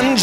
Anh